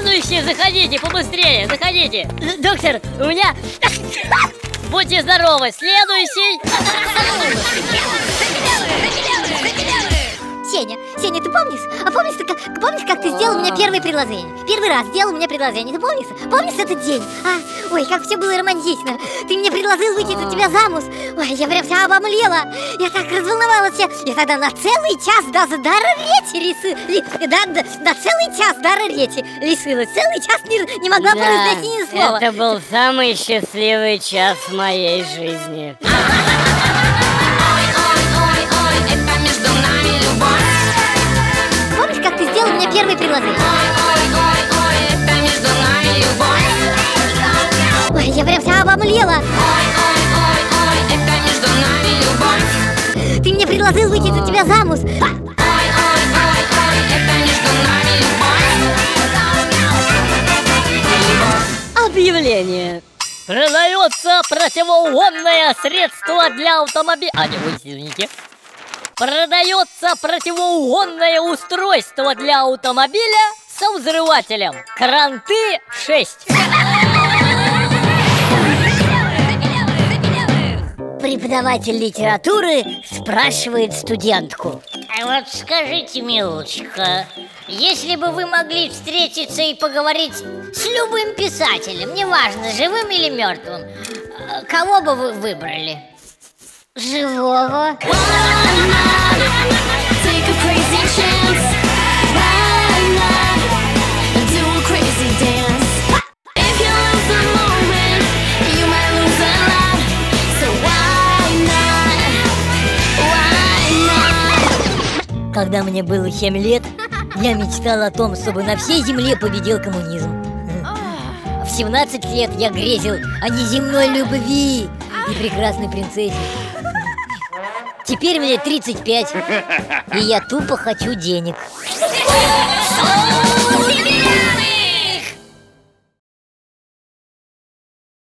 Заведующий, заходите, побыстрее, заходите. Доктор, у меня... Будьте здоровы, следующий. Помнишь, как, ты сделал мне первое предложение? Первый раз сделал мне предложение, ты помнишь? Помнишь этот день? А? Ой, как все было романтично. Ты мне предложил выйти за тебя замуж. Ой, я прям вся обомлела. Я так разволновалась. Я, я тогда на целый час даже дара речи лисы, ли, да, да, на целый час дара речи лишилась. Целый час не, не могла Да, произнести ни слова. это был самый счастливый час моей жизни. Ой-ой-ой, это между нами любовь. Ой, я прям вся обомлела. Ты мне предложил выйти за тебя замуж. Объявление. Продается противоугонное средство для автомобиля... А, не, извините. Продается противоугонное устройство для автомобиля со взрывателем. Кранты 6. Преподаватель литературы спрашивает студентку. А вот скажите, милочка, если бы вы могли встретиться и поговорить с любым писателем, неважно, живым или мертвым, э, кого бы вы выбрали? Живого. Когда мне было 7 лет, я мечтал о том, чтобы на всей земле победил коммунизм. В 17 лет я грезил о неземной любви и прекрасной принцессе. Теперь мне 35, и я тупо хочу денег.